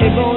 Llegó